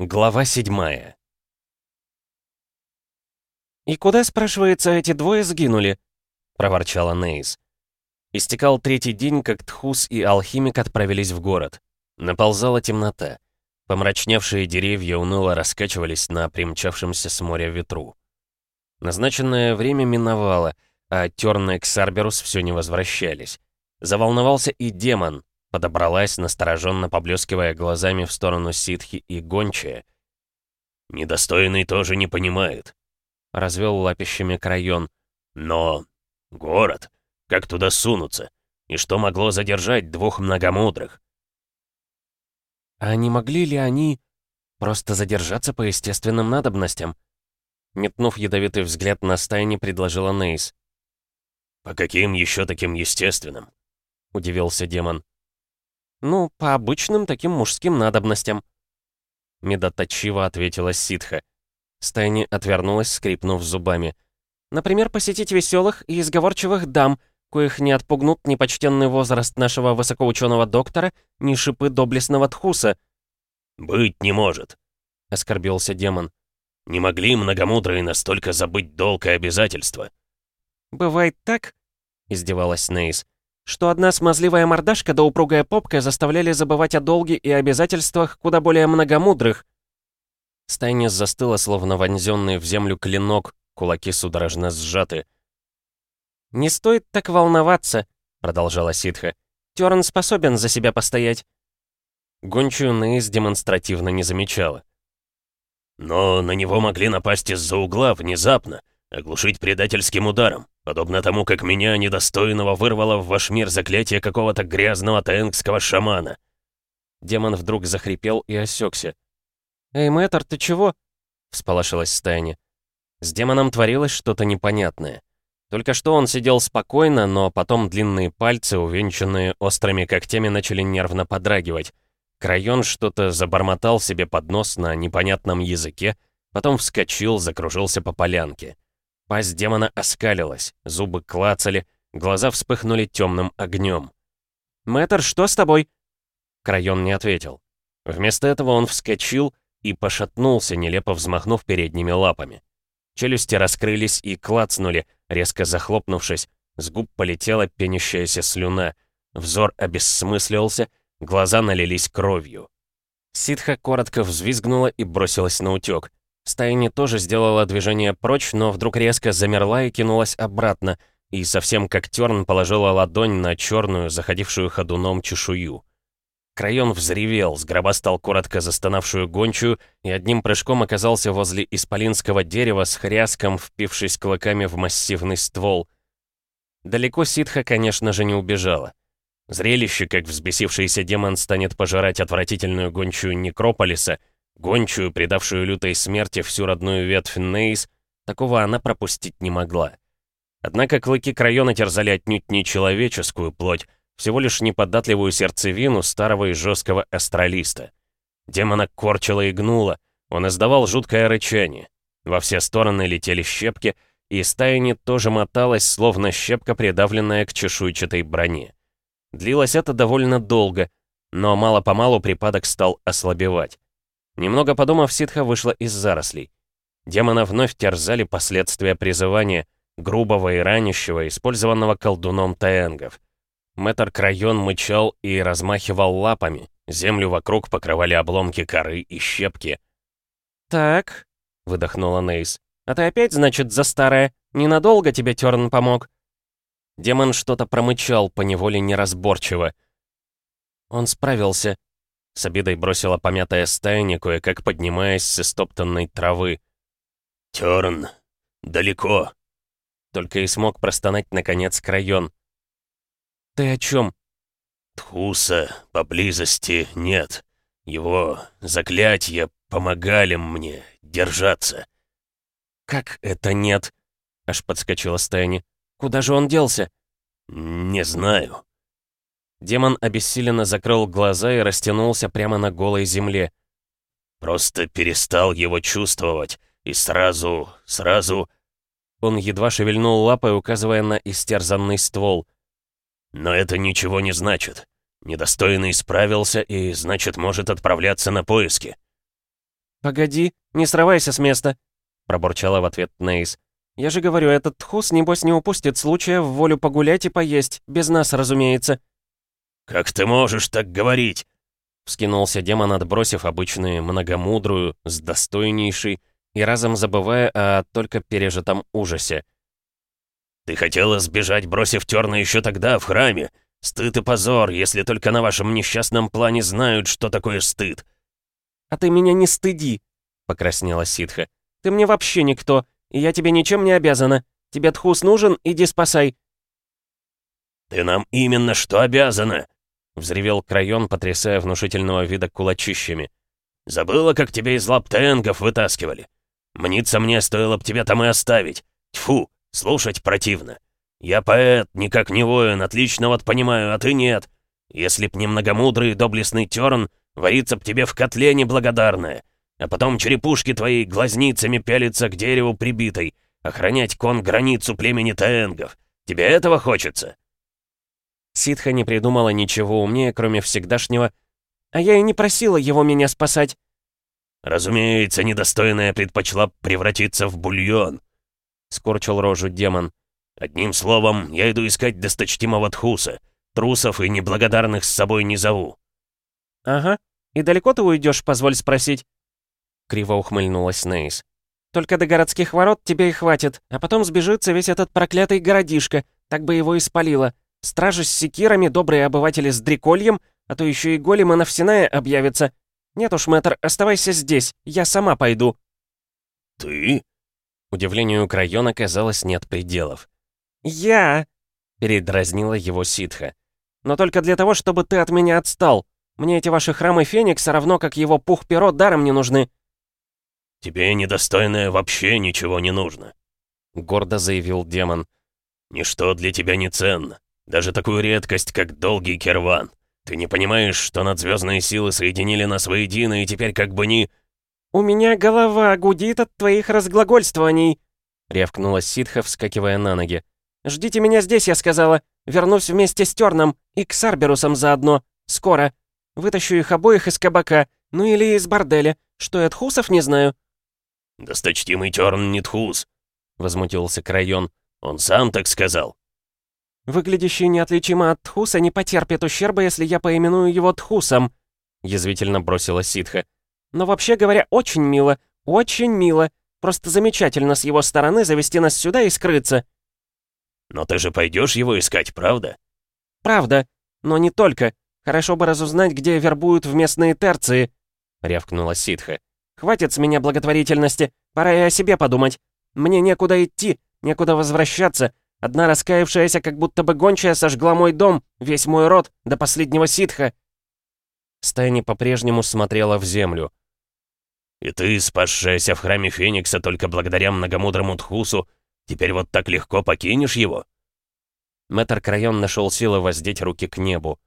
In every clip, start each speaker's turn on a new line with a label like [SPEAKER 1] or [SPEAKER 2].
[SPEAKER 1] Глава седьмая.
[SPEAKER 2] «И куда, спрашивается, эти двое сгинули?» — проворчала Нейз.
[SPEAKER 1] Истекал третий день, как Тхус и Алхимик отправились в город. Наползала темнота. Помрачневшие деревья уныло раскачивались на примчавшемся с моря ветру. Назначенное время миновало, а Тёрн и Ксарберус все не возвращались. Заволновался и демон, подобралась, настороженно поблескивая глазами в сторону ситхи и гончая.
[SPEAKER 3] «Недостойный тоже не понимает», — развел лапищами Крайон. «Но... город. Как туда сунуться? И что могло задержать двух многомудрых?»
[SPEAKER 1] «А не могли ли они просто задержаться по естественным надобностям?» Метнув ядовитый взгляд на стайни, предложила Нейс.
[SPEAKER 3] «По каким еще таким естественным?» — удивился демон.
[SPEAKER 2] «Ну, по обычным таким мужским надобностям», —
[SPEAKER 1] медоточиво ответила ситха.
[SPEAKER 2] Стайни отвернулась, скрипнув зубами. «Например, посетить веселых и изговорчивых дам, коих не отпугнут ни почтенный возраст нашего высокоученого доктора, ни шипы доблестного тхуса».
[SPEAKER 3] «Быть не может», — оскорбился демон. «Не могли многомудрые настолько забыть долг и обязательства».
[SPEAKER 2] «Бывает так?» — издевалась Нейс что одна смазливая мордашка да упругая попка заставляли забывать о долге и обязательствах куда более многомудрых.
[SPEAKER 1] Стайнис застыла, словно вонзенный в землю клинок, кулаки судорожно сжаты.
[SPEAKER 2] «Не стоит так волноваться», — продолжала ситха. «Терн способен за себя постоять».
[SPEAKER 1] Гончую Нейс демонстративно не замечала.
[SPEAKER 3] «Но на него могли напасть из-за угла внезапно, оглушить предательским ударом. Подобно тому, как меня, недостойного, вырвало в ваш мир заклятие какого-то грязного таэнгского шамана».
[SPEAKER 1] Демон вдруг захрипел и осекся.
[SPEAKER 2] «Эй, мэтр, ты чего?»
[SPEAKER 1] — всполошилась Стайни. С демоном творилось что-то непонятное. Только что он сидел спокойно, но потом длинные пальцы, увенчанные острыми когтями, начали нервно подрагивать. Крайон что-то забормотал себе под нос на непонятном языке, потом вскочил, закружился по полянке. Пасть демона оскалилась, зубы клацали, глаза вспыхнули темным огнем.
[SPEAKER 2] «Мэтр, что с тобой?»
[SPEAKER 1] Крайон не ответил. Вместо этого он вскочил и пошатнулся, нелепо взмахнув передними лапами. Челюсти раскрылись и клацнули, резко захлопнувшись, с губ полетела пенящаяся слюна, взор обессмыслился, глаза налились кровью. Ситха коротко взвизгнула и бросилась на утёк. Стайни тоже сделала движение прочь, но вдруг резко замерла и кинулась обратно, и совсем как терн положила ладонь на черную, заходившую ходуном чешую. Крайон взревел, сгробастал коротко застонавшую гончую и одним прыжком оказался возле исполинского дерева с хряском, впившись клыками в массивный ствол. Далеко ситха, конечно же, не убежала. Зрелище, как взбесившийся демон станет пожирать отвратительную гончую некрополиса — Гончую, предавшую лютой смерти всю родную ветвь Нейс, такого она пропустить не могла. Однако клыки Крайона терзали отнюдь не человеческую плоть, всего лишь неподатливую сердцевину старого и жесткого астралиста. Демона корчила и гнула, он издавал жуткое рычание. Во все стороны летели щепки, и стаяни тоже моталась, словно щепка, придавленная к чешуйчатой броне. Длилось это довольно долго, но мало-помалу припадок стал ослабевать. Немного подумав, ситха вышла из зарослей. Демона вновь терзали последствия призывания, грубого и ранящего, использованного колдуном таэнгов. Мэтр Крайон мычал и размахивал лапами, землю вокруг покрывали обломки коры и щепки.
[SPEAKER 2] «Так», — выдохнула Нейс, — «а ты опять, значит, за старое? Ненадолго тебе Терн помог?»
[SPEAKER 1] Демон что-то промычал, поневоле неразборчиво. Он справился, с обидой бросила помятая стайня, кое-как поднимаясь с истоптанной травы.
[SPEAKER 3] «Тёрн, далеко!»
[SPEAKER 1] Только и смог простонать, наконец, Крайон. «Ты о чем?
[SPEAKER 3] «Тхуса поблизости нет. Его заклятия помогали мне держаться».
[SPEAKER 1] «Как это нет?» — аж подскочила Стайни. «Куда же он делся?»
[SPEAKER 3] «Не знаю.
[SPEAKER 1] Демон обессиленно закрыл глаза и растянулся прямо на голой земле.
[SPEAKER 3] «Просто перестал его чувствовать, и сразу, сразу...»
[SPEAKER 1] Он едва шевельнул лапой, указывая на истерзанный ствол.
[SPEAKER 3] «Но это ничего не значит. Недостойный справился и, значит, может отправляться на поиски».
[SPEAKER 2] «Погоди, не срывайся с места», — пробурчала в ответ Нейс. «Я же говорю, этот тхус, небось, не упустит случая в волю погулять и поесть, без нас, разумеется».
[SPEAKER 3] «Как ты можешь так говорить?»
[SPEAKER 1] Вскинулся демон, отбросив обычную многомудрую, с достойнейшей, и разом забывая о только пережитом ужасе.
[SPEAKER 3] «Ты хотела сбежать, бросив терна еще тогда, в храме. Стыд и позор, если только на вашем несчастном плане знают, что такое стыд».
[SPEAKER 2] «А ты меня не стыди», — покраснела ситха. «Ты мне вообще никто, и я тебе ничем не обязана. Тебе тхус нужен, иди спасай».
[SPEAKER 3] «Ты нам именно что обязана!»
[SPEAKER 1] — взревел Крайон, потрясая внушительного вида кулачищами.
[SPEAKER 3] «Забыла, как тебя из лап тенгов вытаскивали? Мнится мне, стоило б тебя там и оставить. Тьфу, слушать противно. Я поэт, никак не воин, отлично вот понимаю, а ты нет. Если б не многомудрый доблестный терн, варится б тебе в котле неблагодарное, а потом черепушки твои глазницами пялятся к дереву прибитой, охранять кон границу племени тенгов. Тебе этого хочется?»
[SPEAKER 1] Ситха не придумала ничего умнее, кроме всегдашнего
[SPEAKER 2] «А я и не просила его меня спасать».
[SPEAKER 3] «Разумеется, недостойная предпочла превратиться в бульон», — скорчил рожу демон. «Одним словом, я иду искать досточтимого Тхуса. Трусов и неблагодарных с собой не зову».
[SPEAKER 2] «Ага. И далеко ты уйдешь, позволь спросить?»
[SPEAKER 1] Криво ухмыльнулась Нейс.
[SPEAKER 2] «Только до городских ворот тебе и хватит, а потом сбежится весь этот проклятый городишко, так бы его и спалило. Стражи с секирами, добрые обыватели с дрекольем, а то еще и големы Навсиная объявятся. Нет уж, мэтр, оставайся здесь, я сама пойду».
[SPEAKER 3] «Ты?»
[SPEAKER 1] Удивлению Крайона, казалось, нет пределов.
[SPEAKER 2] «Я?» — передразнила его ситха. «Но только для того, чтобы ты от меня отстал. Мне эти ваши храмы Феникса равно как его пух-перо даром не нужны».
[SPEAKER 3] «Тебе недостойное вообще ничего не нужно», — гордо заявил демон. «Ничто для тебя не ценно. Даже такую редкость, как долгий керван. Ты не понимаешь, что надзвездные силы соединили нас воедино, и теперь как бы ни...»
[SPEAKER 2] «У меня голова гудит от твоих разглагольствований», — рявкнула ситха, вскакивая на ноги. «Ждите меня здесь, я сказала. Вернусь вместе с Терном и к Сарберусам заодно. Скоро. Вытащу их обоих из кабака, ну или из борделя. Что я тхусов не знаю».
[SPEAKER 3] «Досточтимый Терн не тхус», — возмутился Крайон. «Он сам так сказал».
[SPEAKER 2] «Выглядящий неотличимо от Тхуса не потерпит ущерба, если я поименую его Тхусом», — язвительно бросила ситха. «Но вообще говоря, очень мило, очень мило. Просто замечательно с его стороны завести нас сюда и скрыться».
[SPEAKER 3] «Но ты же пойдешь его искать, правда?»
[SPEAKER 2] «Правда. Но не только. Хорошо бы разузнать, где вербуют в местные терции», — рявкнула ситха. «Хватит с меня благотворительности. Пора и о себе подумать. Мне некуда идти, некуда возвращаться, Одна раскаявшаяся, как будто бы гончая, сожгла мой дом, весь мой род, до последнего ситха».
[SPEAKER 1] Стайни по-прежнему смотрела в землю.
[SPEAKER 3] «И ты, спасшаяся в храме Феникса только благодаря многомудрому Тхусу, теперь вот так легко покинешь его?»
[SPEAKER 1] Мэтр Крайон нашел силы воздеть руки к небу.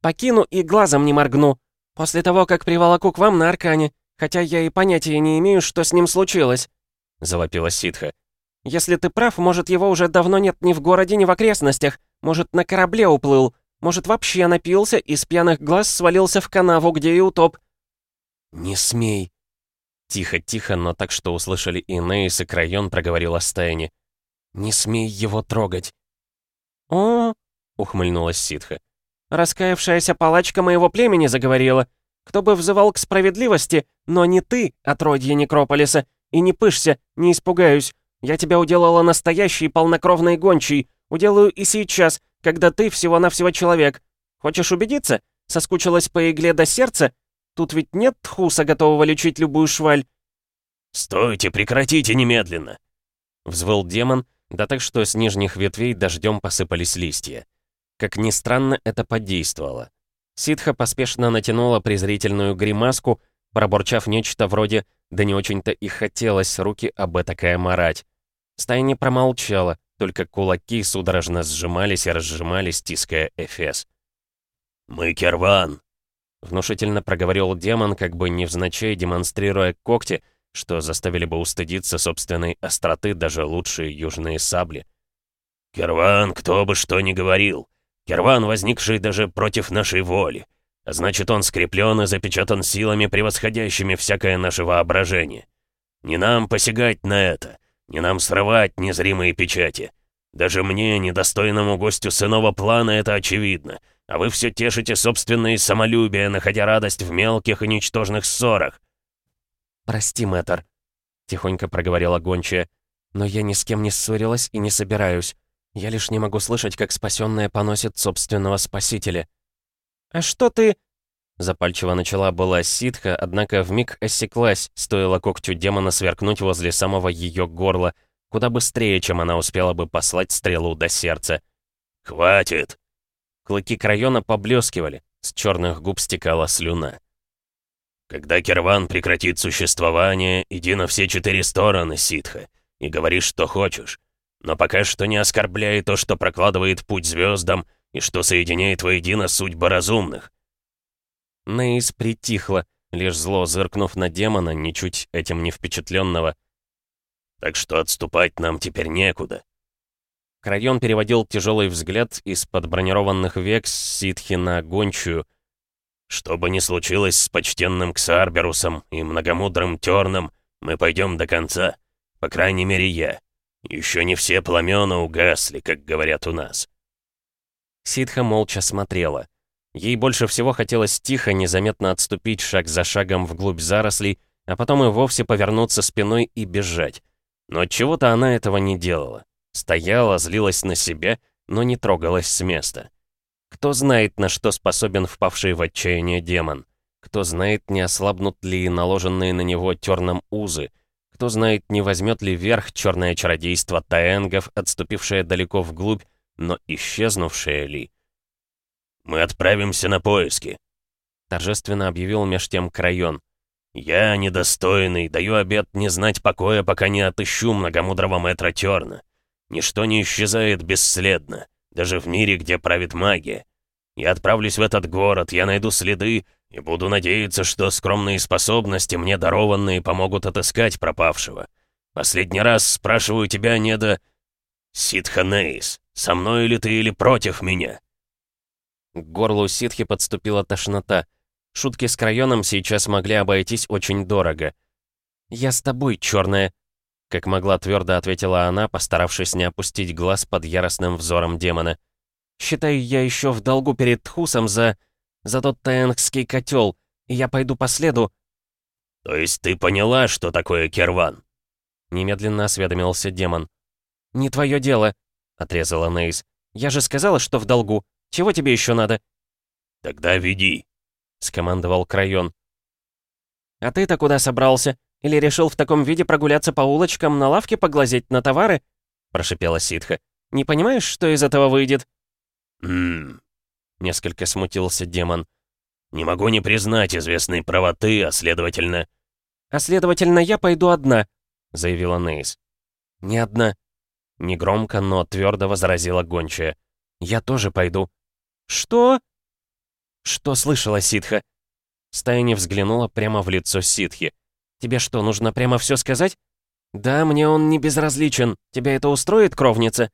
[SPEAKER 2] «Покину и глазом не моргну. После того, как приволоку к вам на Аркане, хотя я и понятия не имею, что с ним случилось», — завопила ситха. Если ты прав, может, его уже давно нет ни в городе, ни в окрестностях. Может, на корабле уплыл. Может, вообще напился и с пьяных глаз свалился в канаву, где и утоп».
[SPEAKER 1] «Не смей!» Тихо-тихо, но так, что услышали и Нейс, и Крайон проговорила Стайни. «Не смей его трогать!»
[SPEAKER 2] «О!» — ухмыльнулась ситха. «Раскаявшаяся палачка моего племени заговорила. Кто бы взывал к справедливости, но не ты, отродье Некрополиса, и не пышься, не испугаюсь. Я тебя уделала настоящей полнокровной гончей. Уделаю и сейчас, когда ты всего-навсего человек. Хочешь убедиться? Соскучилась по игле до сердца? Тут ведь нет тхуса, готового лечить любую шваль».
[SPEAKER 3] «Стойте, прекратите немедленно!»
[SPEAKER 1] Взвыл демон, да так что с нижних ветвей дождем посыпались листья. Как ни странно, это подействовало. Ситха поспешно натянула презрительную гримаску, пробурчав нечто вроде «да не очень-то и хотелось руки об этакое марать». Стая не промолчала, только кулаки судорожно сжимались и разжимались, стиская Эфес.
[SPEAKER 3] «Мы Керван!»
[SPEAKER 1] — внушительно проговорил демон, как бы невзначай демонстрируя когти, что заставили бы устыдиться собственной остроты даже лучшие южные сабли.
[SPEAKER 3] «Керван, кто бы что ни говорил. Керван, возникший даже против нашей воли. А значит, он скреплен и запечатан силами, превосходящими всякое наше воображение. Не нам посягать на это, не нам срывать незримые печати. Даже мне, недостойному гостю с иного плана, это очевидно. А вы все тешите собственные самолюбия, находя радость в мелких и ничтожных ссорах.
[SPEAKER 2] «Прости, мэтр», — тихонько проговорила гончая, «но я ни с кем не ссорилась и не собираюсь. Я лишь не могу слышать, как спасенная поносит собственного спасителя». «А что ты...» Запальчиво начала была ситха, однако вмиг осеклась, стоило когтю демона сверкнуть возле самого ее горла, куда быстрее, чем она успела бы послать стрелу до сердца.
[SPEAKER 3] «Хватит!»
[SPEAKER 2] Клыки крайона поблескивали, с черных губ стекала слюна.
[SPEAKER 3] «Когда Керван прекратит существование, иди на все четыре стороны, ситха, и говори, что хочешь. Но пока что не оскорбляй то, что прокладывает путь звездам и что соединяет воедино судьбы разумных.
[SPEAKER 2] Нейс притихла, лишь зло зыркнув на демона, ничуть этим не впечатленного.
[SPEAKER 3] «Так что отступать нам теперь некуда».
[SPEAKER 2] Крайон переводил тяжелый взгляд из-под бронированных век с ситхи на гончую.
[SPEAKER 3] «Что бы ни случилось с почтенным Ксарберусом и многомудрым Терном, мы пойдем до конца. По крайней мере, я. Еще не все пламена угасли, как говорят у нас».
[SPEAKER 2] Ситха молча смотрела. Ей больше всего хотелось тихо, незаметно отступить шаг за шагом вглубь зарослей, а потом и вовсе повернуться спиной и бежать. Но от чего то она этого не делала. Стояла, злилась на себя, но не трогалась с места. Кто знает, на что способен впавший в отчаяние демон. Кто знает, не ослабнут ли наложенные на него терном узы. Кто знает, не возьмет ли верх черное чародейство таэнгов, отступившее далеко вглубь, но исчезнувшее ли.
[SPEAKER 3] «Мы отправимся на поиски», —
[SPEAKER 2] торжественно объявил меж тем Крайон.
[SPEAKER 3] «Я, недостойный, даю обет не знать покоя, пока не отыщу многомудрого мэтра Терна. Ничто не исчезает бесследно, даже в мире, где правит магия. Я отправлюсь в этот город, я найду следы и буду надеяться, что скромные способности, мне дарованные, помогут отыскать пропавшего. Последний раз спрашиваю тебя, не до... Ситханейс, со мной ли ты или против меня?»
[SPEAKER 2] К горлу ситхи подступила тошнота. Шутки с Крайоном сейчас могли обойтись очень дорого. «Я с тобой, черная!» Как могла твердо ответила она, постаравшись не опустить глаз под яростным взором демона. «Считаю, я еще в долгу перед Тхусом за... за тот таэнгский котел, и я пойду по следу...»
[SPEAKER 3] «То есть ты поняла, что такое Керван?»
[SPEAKER 2] Немедленно осведомился демон. «Не твое дело», — отрезала Нейс. «Я же сказала, что в долгу. Чего тебе еще надо?»
[SPEAKER 3] «Тогда веди», —
[SPEAKER 2] скомандовал Крайон. «А ты-то куда собрался? Или решил в таком виде прогуляться по улочкам, на лавке поглазеть на товары?» — прошипела ситха. «Не понимаешь, что из этого выйдет?»
[SPEAKER 3] «Ммм...»
[SPEAKER 2] — несколько смутился демон.
[SPEAKER 3] «Не могу не признать известной правоты, а следовательно...»
[SPEAKER 2] «А следовательно, я пойду одна», — заявила Нейс. «Не одна», — негромко, но твердо возразила гончая. «Я тоже пойду». «Что?» «Что слышала, ситха?» Стая взглянула прямо в лицо ситхи. «Тебе что, нужно прямо все сказать?» «Да, мне он не безразличен. Тебя это устроит, кровница?»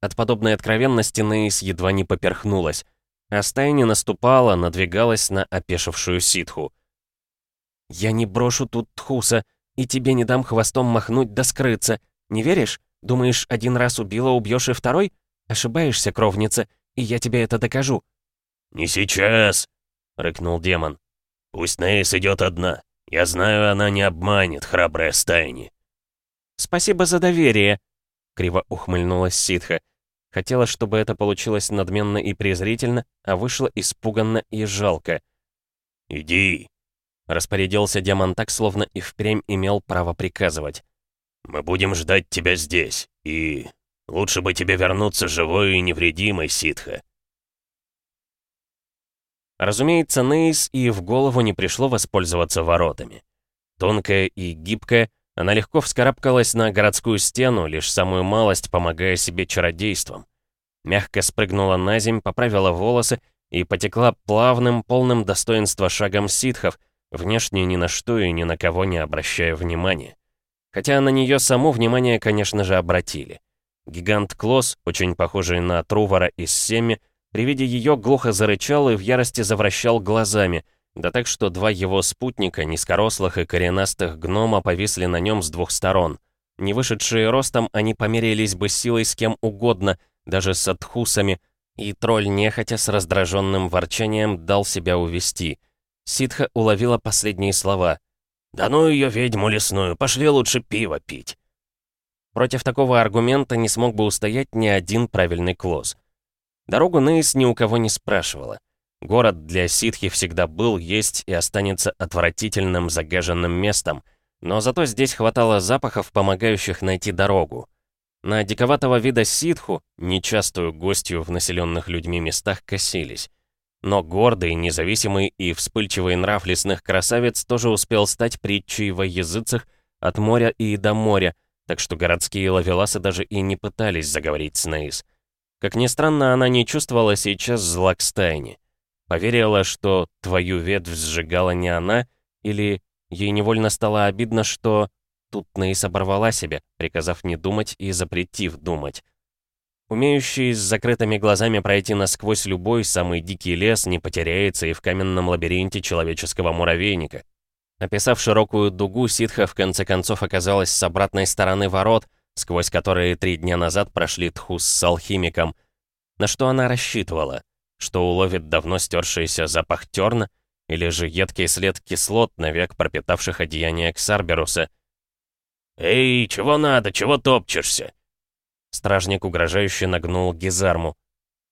[SPEAKER 2] От подобной откровенности Нейс едва не поперхнулась. А стая не наступала, надвигалась на опешившую ситху. «Я не брошу тут Тхуса, и тебе не дам хвостом махнуть да скрыться. Не веришь? Думаешь, один раз убила, убьешь и второй? Ошибаешься, кровница и я тебе это докажу».
[SPEAKER 3] «Не сейчас!» — рыкнул демон. «Пусть Нейс идет одна. Я знаю, она не обманет, храбрая стайни».
[SPEAKER 2] «Спасибо за доверие», — криво ухмыльнулась ситха. Хотела, чтобы это получилось надменно и презрительно, а вышло испуганно и жалко.
[SPEAKER 3] «Иди», — распорядился демон так, словно и впрямь имел право приказывать. «Мы будем ждать тебя здесь, и Лучше бы тебе вернуться живой и невредимой, ситха.
[SPEAKER 2] Разумеется, Нейс и в голову не пришло воспользоваться воротами. Тонкая и гибкая, она легко вскарабкалась на городскую стену, лишь самую малость помогая себе чародейством. Мягко спрыгнула на земь, поправила волосы и потекла плавным, полным достоинства шагом ситхов, внешне ни на что и ни на кого не обращая внимания. Хотя на нее само внимание, конечно же, обратили. Гигант Клосс, очень похожий на Трувора из Семи,
[SPEAKER 1] При виде ее глухо зарычал и в ярости завращал глазами, да так, что два его спутника, низкорослых и коренастых гнома, повисли на нем с двух сторон. Не вышедшие ростом, они померились бы силой с кем угодно, даже с отхусами, и тролль нехотя с раздраженным ворчанием дал себя увести. Ситха уловила последние слова. «Да ну ее ведьму лесную, пошли лучше пиво пить». Против такого аргумента не смог бы устоять ни один правильный клоз. Дорогу Нейс ни у кого не спрашивала. Город для ситхи всегда был, есть и останется отвратительным загаженным местом, но зато здесь хватало запахов, помогающих найти дорогу. На диковатого вида ситху, нечастую гостью в населенных людьми местах, косились. Но гордый, независимый и вспыльчивый нрав лесных красавиц тоже успел стать притчей во языцах от моря и до моря, так что городские лавеласы даже и не пытались заговорить с Нейс. Как ни странно, она не чувствовала сейчас зла к стайне. Поверила, что твою ветвь сжигала не она, или ей невольно стало обидно, что Тут Нейс оборвала себя, приказав не думать и запретив думать. Умеющий с закрытыми глазами пройти насквозь любой самый дикий лес не потеряется и в каменном лабиринте человеческого муравейника. Описав широкую дугу, ситха в конце концов оказалась с обратной стороны ворот, сквозь которые три дня назад прошли Тхус с алхимиком. На что она рассчитывала? Что уловит давно стершийся запах терна? Или же едкий след кислот, навек пропитавших одеяние Ксарберуса — «Эй, чего надо, чего топчешься?» Стражник угрожающе нагнул Гизарму.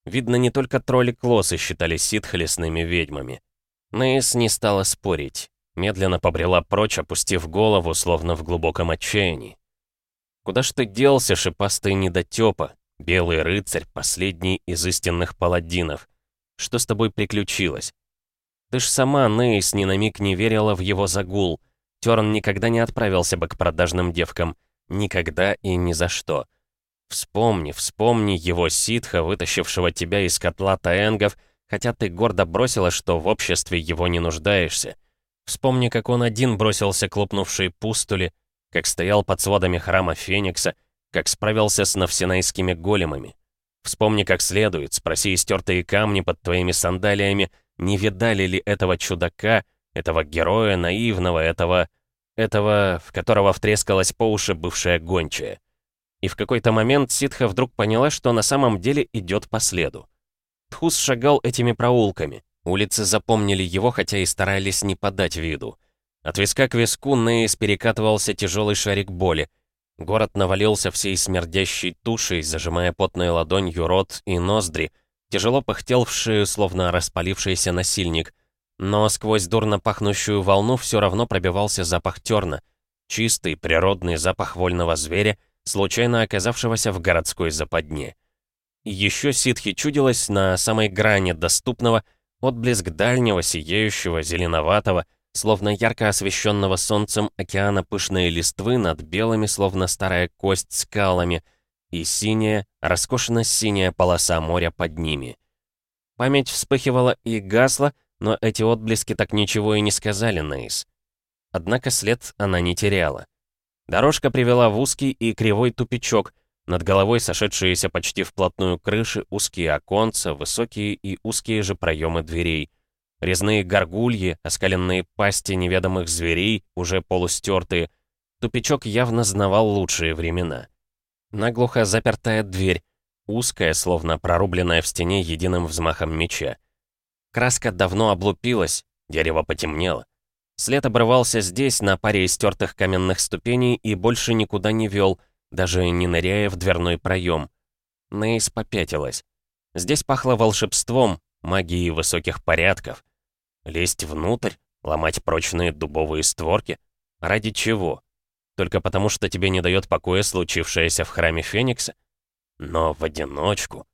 [SPEAKER 1] Видно, не только тролли Клосы считали ситх лесными ведьмами. Нейс не стала спорить. Медленно побрела прочь, опустив голову, словно в глубоком отчаянии. «Куда ж ты делся, шипастый недотёпа, белый рыцарь, последний из истинных паладинов? Что с тобой приключилось? Ты ж сама, Нейс, ни на миг не верила в его загул — Терн никогда не отправился бы к продажным девкам. Никогда и ни за что. Вспомни, вспомни его ситха, вытащившего тебя из котла таэнгов, хотя ты гордо бросила, что в обществе его не нуждаешься. Вспомни, как он один бросился к лопнувшей пустули, как стоял под сводами храма Феникса, как справился с навсенайскими големами. Вспомни как следует, спроси истертые камни под твоими сандалиями, не видали ли этого чудака, этого героя наивного, этого... Этого, в которого втрескалась по уши бывшая гончая. И в какой-то момент ситха вдруг поняла, что на самом деле идет по следу. Тхус шагал этими проулками. Улицы запомнили его, хотя и старались не подать виду. От виска к виску Нейс перекатывался тяжелый шарик боли. Город навалился всей смердящей тушей, зажимая потной ладонью рот и ноздри. Тяжело пыхтел в шею, словно распалившийся насильник — но сквозь дурно пахнущую волну все равно пробивался запах терна. Чистый, природный запах вольного зверя, случайно оказавшегося в городской западне. Еще ситхи чудилось на самой грани доступного отблеск дальнего, сияющего, зеленоватого, словно ярко освещенного солнцем океана пышной листвы над белыми, словно старая кость, скалами, и синяя, роскошно синяя полоса моря под ними. Память вспыхивала и гасла, но эти отблески так ничего и не сказали Нейс. Однако след она не теряла. Дорожка привела в узкий и кривой тупичок, над головой сошедшиеся почти вплотную крыши, узкие оконца, высокие и узкие же проемы дверей. Резные горгульи, оскаленные пасти неведомых зверей, уже полустертые. Тупичок явно знавал лучшие времена. Наглухо запертая дверь, узкая, словно прорубленная в стене единым взмахом меча. Краска давно облупилась, дерево потемнело. След обрывался здесь, на паре истертых каменных ступеней, и больше никуда не вел, даже не ныряя в дверной проем. Нейс попятилась. Здесь пахло волшебством, магией высоких порядков. Лезть внутрь, ломать прочные дубовые створки? Ради чего? Только потому, что тебе не дает покоя случившееся в храме Феникса? Но в одиночку.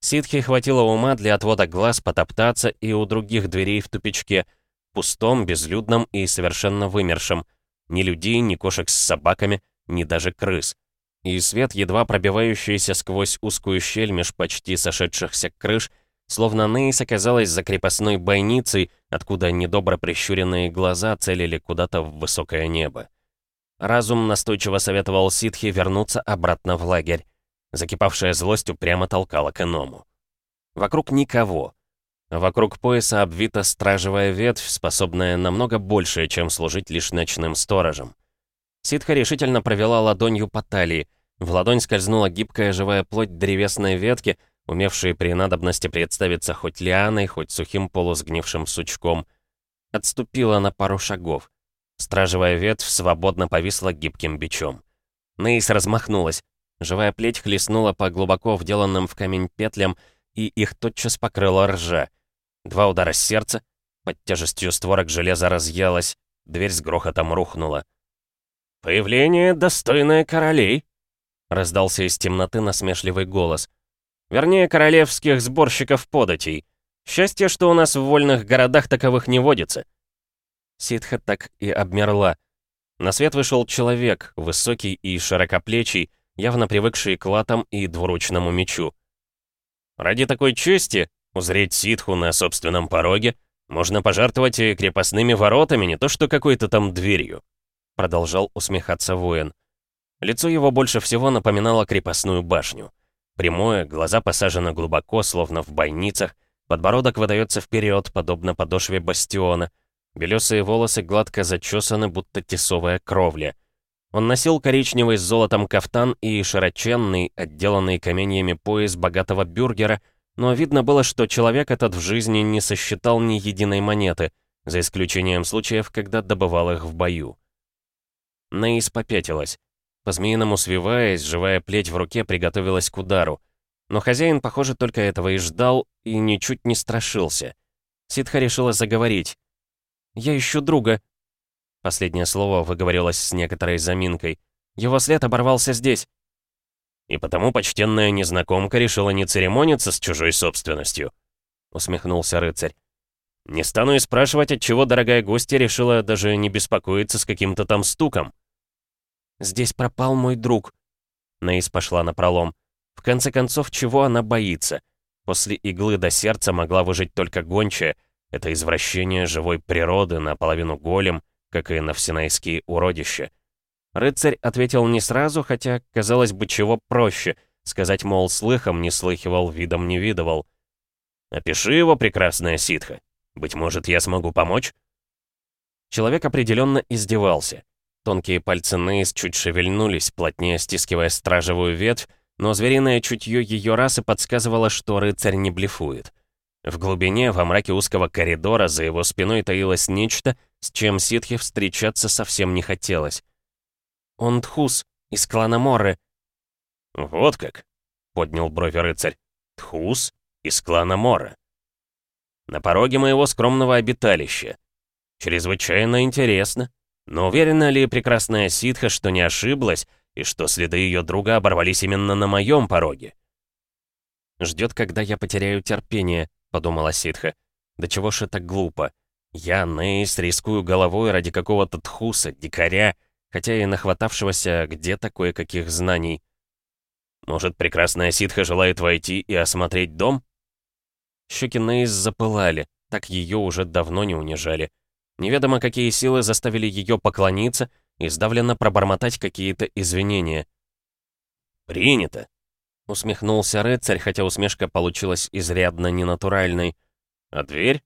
[SPEAKER 1] Ситхи хватило ума для отвода глаз потоптаться и у других дверей в тупичке, пустом, безлюдном и совершенно вымершем. Ни людей, ни кошек с собаками, ни даже крыс. И свет, едва пробивающийся сквозь узкую щель меж почти сошедшихся крыш, словно Нейс оказалась за крепостной бойницей, откуда недобро прищуренные глаза целили куда-то в высокое небо. Разум настойчиво советовал ситхи вернуться обратно в лагерь. Закипавшая злость упрямо толкала к иному. Вокруг никого. Вокруг пояса обвита стражевая ветвь, способная намного большее, чем служить лишь ночным сторожем. Ситха решительно провела ладонью по талии. В ладонь скользнула гибкая живая плоть древесной ветки, умевшей при надобности представиться хоть лианой, хоть сухим полусгнившим сучком. Отступила на пару шагов. Стражевая ветвь свободно повисла гибким бичом. Нейс размахнулась. Живая плеть хлестнула по глубоко вделанным в камень петлям, и их тотчас покрыла ржа. Два удара сердца, под тяжестью створок железа разъялась, дверь с грохотом рухнула. «Появление, достойное королей!» — раздался из темноты насмешливый голос. «Вернее, королевских сборщиков податей. Счастье, что у нас в вольных городах таковых не водится». Ситха так и обмерла. На свет вышел человек, высокий и широкоплечий, явно привыкший к латам и двуручному мечу. Ради такой чести, узреть ситху на собственном пороге, можно пожертвовать и крепостными воротами, не то что какой-то там дверью продолжал усмехаться воин. Лицо его больше всего напоминало крепостную башню. Прямое, глаза посажены глубоко, словно в бойницах, подбородок выдается вперед, подобно подошве бастиона. Белесые волосы гладко зачесаны, будто тесовая кровля. Он носил коричневый с золотом кафтан и широченный, отделанный каменьями пояс богатого бюргера, но видно было, что человек этот в жизни не сосчитал ни единой монеты, за исключением случаев, когда добывал их в бою. Наис попятилась. По-змеиному свиваясь, живая плеть в руке приготовилась к удару. Но хозяин, похоже, только этого и ждал, и ничуть не страшился. Ситха решила заговорить. «Я ищу друга». Последнее слово выговорилось с некоторой заминкой. Его след оборвался здесь. «И потому почтенная незнакомка решила не церемониться с чужой собственностью», — усмехнулся рыцарь. «Не стану и спрашивать, отчего дорогая гостья решила даже не беспокоиться с каким-то там стуком». «Здесь пропал мой друг». Наис пошла на пролом. В конце концов, чего она боится? После иглы до сердца могла выжить только гончая. Это извращение живой природы, наполовину голем, как и навсенайские уродища. Рыцарь ответил не сразу, хотя, казалось бы, чего проще. Сказать, мол, слыхом не слыхивал, видом не видывал. «Опиши его, прекрасная ситха. Быть может, я смогу помочь?» Человек определенно издевался. Тонкие пальцы Нейс чуть шевельнулись, плотнее стискивая стражевую ветвь, но звериное чутье ее расы подсказывало, что рыцарь не блефует. В глубине, во мраке узкого коридора, за его спиной таилось нечто, с чем ситхи встречаться совсем не хотелось. «Он Тхус, из клана Морры». «Вот как?» — поднял брови рыцарь. «Тхус, из клана Морры». «На пороге моего скромного обиталища. Чрезвычайно интересно. Но уверена ли прекрасная ситха, что не ошиблась, и что следы ее друга оборвались именно на моем пороге? «Ждет, когда я потеряю терпение», — подумала ситха. «Да чего ж это глупо? Я, Нейс, рискую головой ради какого-то тхуса, дикаря, хотя и нахватавшегося где-то кое-каких знаний. Может, прекрасная ситха желает войти и осмотреть дом?» Щеки Нейс запылали, так ее уже давно не унижали. Неведомо какие силы заставили ее поклониться и сдавленно пробормотать какие-то извинения. «Принято!» — усмехнулся рыцарь, хотя усмешка получилась изрядно ненатуральной. «А дверь?»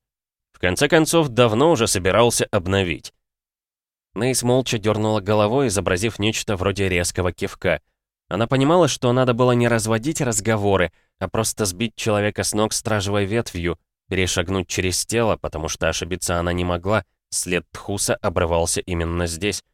[SPEAKER 1] В конце концов, давно уже собирался обновить. Нейс молча дернула головой, изобразив нечто вроде резкого кивка. Она понимала, что надо было не разводить разговоры, а просто сбить человека с ног стражевой ветвью, перешагнуть через тело, потому что ошибиться она не могла, След Тхуса обрывался именно здесь.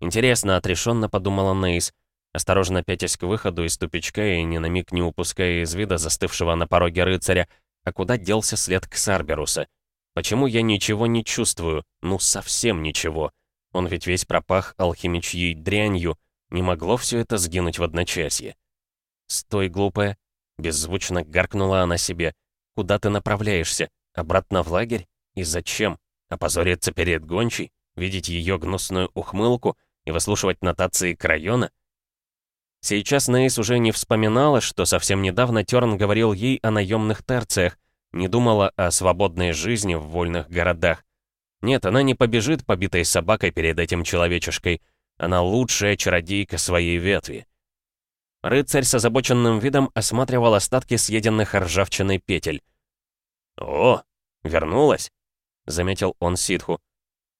[SPEAKER 1] Интересно, отрешенно подумала Нейс, осторожно пятясь к выходу из тупичка и ни на миг не упуская из вида застывшего на пороге рыцаря, а куда делся след Ксарберуса? Почему я ничего не чувствую? Ну, совсем ничего. Он ведь весь пропах алхимичьей дрянью. Не могло все это сгинуть в одночасье. «Стой, глупая!» — беззвучно гаркнула она себе. «Куда ты направляешься? Обратно в лагерь? И зачем?» Опозориться перед гончей, видеть ее гнусную ухмылку и выслушивать нотации к района? Сейчас Нейс уже не вспоминала, что совсем недавно Терн говорил ей о наемных терциях, не думала о свободной жизни в вольных городах. Нет, она не побежит побитой собакой перед этим человечешкой. Она лучшая чародейка своей ветви. Рыцарь с озабоченным видом осматривал остатки съеденных ржавчиной петель.
[SPEAKER 3] «О, вернулась?»
[SPEAKER 1] — заметил он ситху.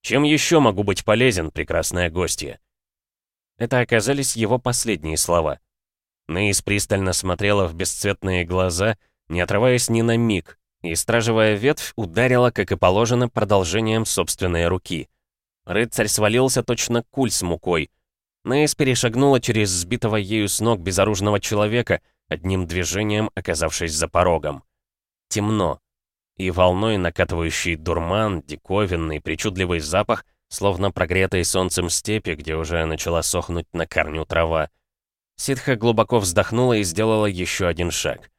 [SPEAKER 3] «Чем еще могу быть полезен, прекрасная гостья?»
[SPEAKER 1] Это оказались его последние слова. Нейс пристально смотрела в бесцветные глаза, не отрываясь ни на миг, и стражевая ветвь ударила, как и положено, продолжением собственной руки. Рыцарь свалился точно куль с мукой. Нейс перешагнула через сбитого ею с ног безоружного человека, одним движением оказавшись за порогом. Темно. И волной накатывающий дурман, диковинный, причудливый запах, словно прогретой солнцем степи, где уже начала сохнуть на корню трава. Ситха глубоко вздохнула и сделала еще один шаг.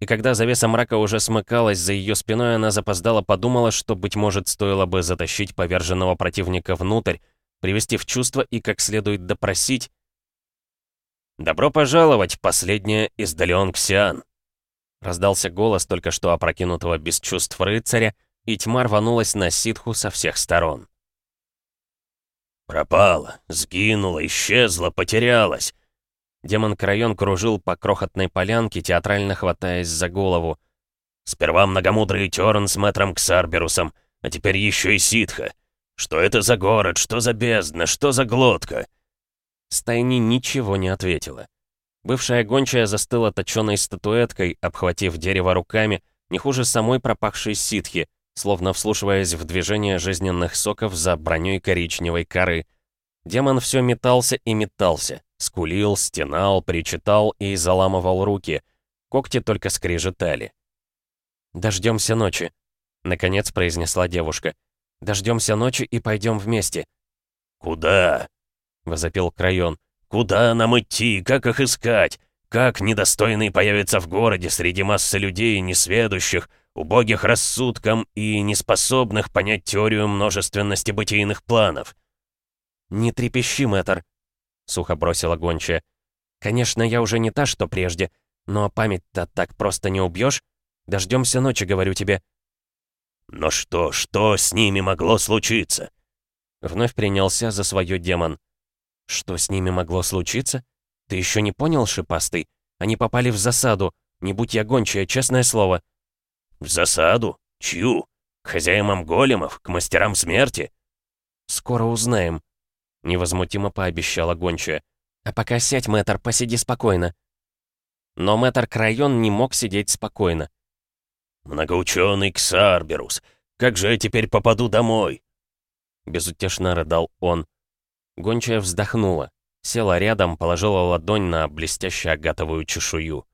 [SPEAKER 1] И когда завеса мрака уже смыкалась за ее спиной, она запоздала подумала, что, быть может, стоило бы затащить поверженного противника внутрь, привести в чувство и как следует допросить.
[SPEAKER 3] «Добро пожаловать, последняя из Далеон Ксиан!»
[SPEAKER 1] Раздался голос только что опрокинутого без чувств рыцаря, и тьма рванулась на ситху со всех сторон.
[SPEAKER 3] «Пропала, сгинула, исчезла, потерялась.
[SPEAKER 1] Демон Крайон кружил по крохотной полянке, театрально хватаясь за голову.
[SPEAKER 3] «Сперва многомудрый Терн с мэтром Ксарберусом, а теперь еще и ситха. Что это за город, что за бездна, что за глотка?»
[SPEAKER 1] Стайни ничего не ответила. Бывшая гончая застыла точеной статуэткой, обхватив дерево руками, не хуже самой пропахшей ситхи, словно вслушиваясь в движение жизненных соков за броней коричневой коры. Демон все метался и метался. Скулил, стенал, причитал и заламывал руки. Когти только скрежетали. «Дождемся ночи», — наконец произнесла девушка. «Дождемся ночи и пойдем вместе».
[SPEAKER 3] «Куда?» — возопил Крайон. «Куда нам идти? Как их искать? Как недостойный появится в городе среди массы людей, несведущих, убогих рассудком и неспособных понять теорию множественности бытийных планов?»
[SPEAKER 1] «Не трепещи, мэтр», сухо бросила гончая. «Конечно, я уже не та, что прежде, но память-то так просто не убьешь. Дождемся ночи, говорю тебе».
[SPEAKER 3] «Но что, что с ними могло случиться?»
[SPEAKER 1] Вновь принялся за свое демон. «Что с ними могло случиться? Ты еще не понял, шипастый? Они попали в засаду. Не будь я гончая, честное слово».
[SPEAKER 3] «В засаду? Чью? К хозяинам големов? К мастерам смерти?»
[SPEAKER 1] «Скоро узнаем», Невозмутимо пообещала гончая. «А пока сядь, мэтр, посиди спокойно». Но мэтр Крайон не мог сидеть спокойно.
[SPEAKER 3] «Многоученый Ксарберус, как же я теперь попаду домой?»
[SPEAKER 1] Безутешно рыдал он. Гончая вздохнула, села рядом, положила ладонь на блестящую агатовую чешую.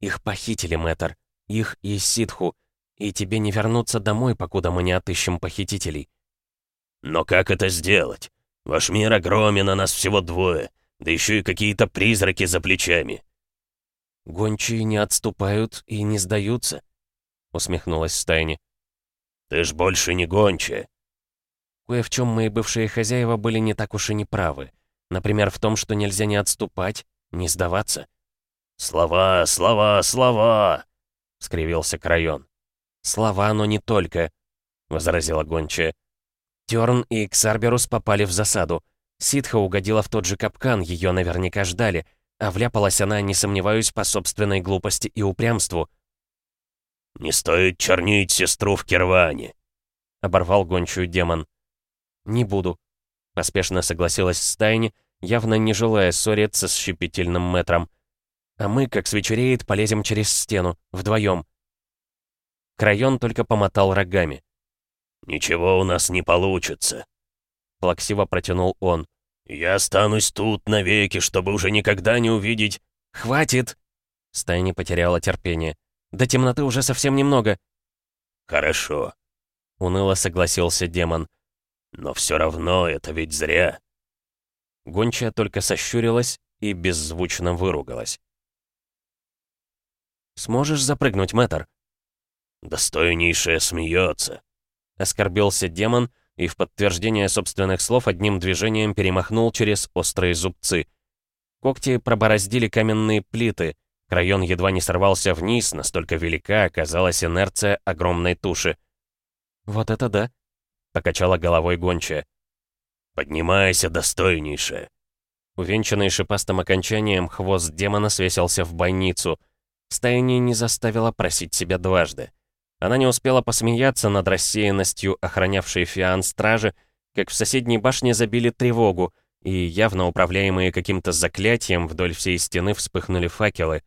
[SPEAKER 1] «Их похитили, мэтр, их и ситху, и тебе не вернуться домой, покуда мы не отыщем похитителей».
[SPEAKER 3] «Но как это сделать? Ваш мир огромен, а нас всего двое, да еще и какие-то призраки за плечами».
[SPEAKER 1] «Гончие не отступают и не сдаются», — усмехнулась Стайни.
[SPEAKER 3] «Ты ж больше не гончая».
[SPEAKER 1] Кое в чем мои бывшие хозяева были не так уж и неправы. Например, в том, что нельзя не отступать, не сдаваться.
[SPEAKER 3] «Слова, слова, слова!» — скривился Крайон.
[SPEAKER 1] «Слова, но не только», — возразила гончая. Терн и Ксарберус попали в засаду. Ситха угодила в тот же капкан, ее наверняка ждали, а вляпалась она, не сомневаюсь, по собственной глупости и упрямству.
[SPEAKER 3] «Не стоит чернить сестру в Кирване», — оборвал гончую демон.
[SPEAKER 1] «Не буду», — поспешно согласилась Стайни, явно не желая ссориться с щепетильным мэтром. «А мы, как свечереет, полезем через стену, вдвоем». Крайон только помотал рогами.
[SPEAKER 3] «Ничего у нас не получится», —
[SPEAKER 1] плаксиво протянул он.
[SPEAKER 3] «Я останусь тут навеки, чтобы уже никогда не увидеть...»
[SPEAKER 1] «Хватит!» Стая не потеряла терпение. «До темноты уже совсем немного».
[SPEAKER 3] «Хорошо», —
[SPEAKER 1] уныло согласился демон.
[SPEAKER 3] «Но все равно это ведь зря».
[SPEAKER 1] Гончая только сощурилась и беззвучно выругалась. «Сможешь запрыгнуть, мэтр?»
[SPEAKER 3] «Достойнейшая смеется»,
[SPEAKER 1] Оскорбился демон и в подтверждение собственных слов одним движением перемахнул через острые зубцы. Когти пробороздили каменные плиты. Крайон едва не сорвался вниз, настолько велика оказалась инерция огромной туши. «Вот это да!» — покачала головой гончая.
[SPEAKER 3] «Поднимайся, достойнейшая!»
[SPEAKER 1] увенчанный шипастым окончанием, хвост демона свесился в бойницу. Стайни не заставила просить себя дважды. Она не успела посмеяться над рассеянностью охранявшей Фиан стражи, как в соседней башне забили тревогу, и, явно управляемые каким-то заклятием, вдоль всей стены вспыхнули факелы.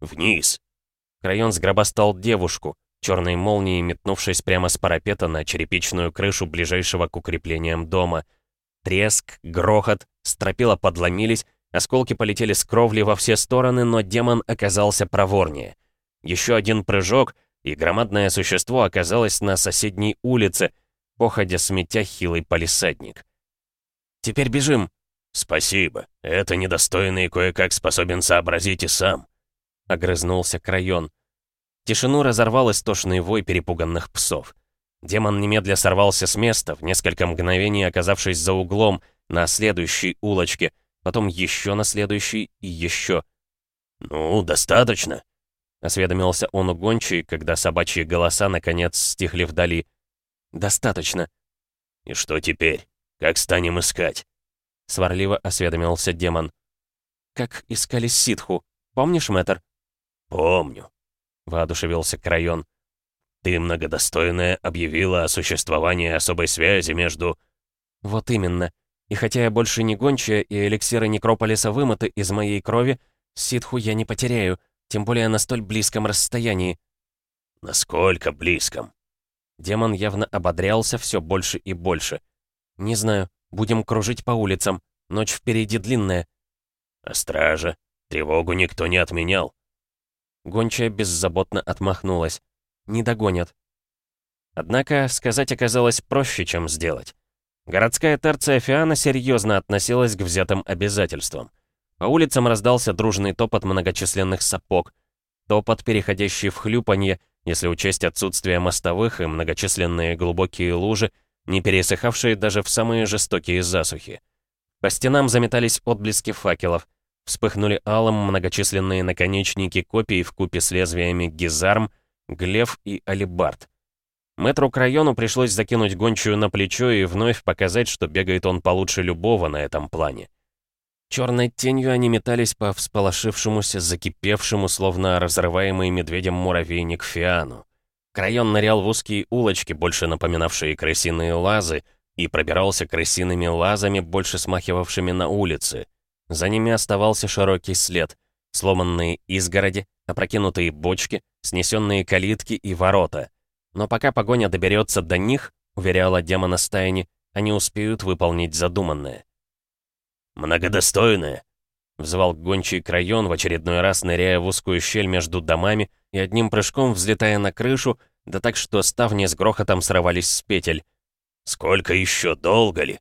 [SPEAKER 1] «Вниз!» Крайон сгробастал девушку, черной молнией метнувшись прямо с парапета на черепичную крышу ближайшего к укреплениям дома. Треск, грохот, стропила подломились, осколки полетели с кровли во все стороны, но демон оказался проворнее. Еще один прыжок, и громадное существо оказалось на соседней улице, походя сметя хилый палисадник. «Теперь бежим!» «Спасибо, это недостойный кое-как способен сообразить и сам», — огрызнулся Крайон. Тишину разорвал истошный вой перепуганных псов. Демон немедля сорвался с места, в несколько мгновений оказавшись за углом, на следующей улочке, потом еще на следующей и еще. «Ну, достаточно», — осведомился он у гончей, когда собачьи голоса наконец стихли вдали. «Достаточно». «И что теперь? Как станем искать?» Сварливо осведомился демон. «Как искали ситху. Помнишь, мэтр?» «Помню», — воодушевился Крайон. «Ты, многодостойная, объявила о существовании особой связи между...» «Вот именно. И хотя я больше не гончая, и эликсиры Некрополиса вымыты из моей крови, ситху я не потеряю, тем более на столь близком расстоянии». «Насколько близком?» Демон явно ободрялся все больше и больше. «Не знаю. Будем кружить по улицам. Ночь впереди длинная». «А стража? Тревогу никто не отменял». Гончая беззаботно отмахнулась. «Не догонят». Однако сказать оказалось проще, чем сделать. Городская терция Фиана серьезно относилась к взятым обязательствам. По улицам раздался дружный топот многочисленных сапог. Топот, переходящий в хлюпанье, если учесть отсутствие мостовых и многочисленные глубокие лужи, не пересыхавшие даже в самые жестокие засухи. По стенам заметались отблески факелов. Вспыхнули алым многочисленные наконечники копий в купе с лезвиями гизарм, глеф и алибард. Мэтру к району пришлось закинуть гончую на плечо и вновь показать, что бегает он получше любого на этом плане. Черной тенью они метались по всполошившемуся, закипевшему, словно разрываемый медведем муравейник Фиану. Крайон нырял в узкие улочки, больше напоминавшие крысиные лазы, и пробирался крысиными лазами, больше смахивавшими на улицы. За ними оставался широкий след. Сломанные изгороди, опрокинутые бочки, снесенные калитки и ворота. Но пока погоня доберется до них, уверяла демона стаяни, они успеют выполнить задуманное. «Многодостойное!» Взвал гончий крайон, в очередной раз ныряя в узкую щель между домами и одним прыжком взлетая на крышу, да так что ставни с грохотом срывались с петель. «Сколько еще, долго ли?»